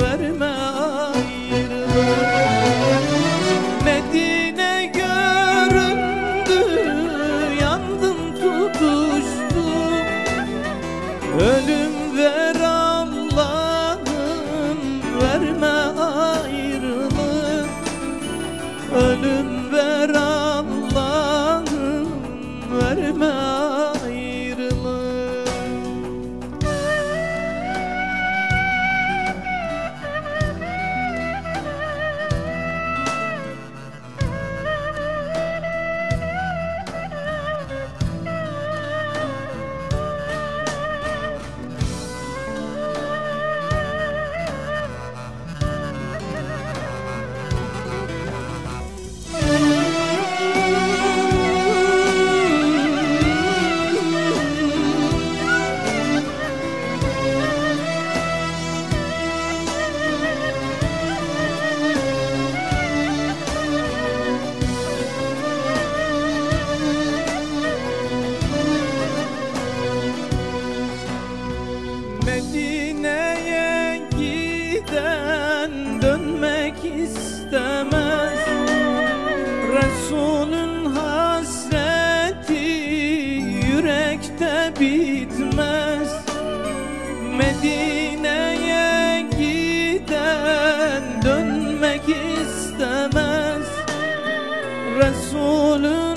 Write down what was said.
ellerim senden dönmek istemez. Resulün hasreti yürekte bitmez. Medine'ye giden dönmek istemez. Resulün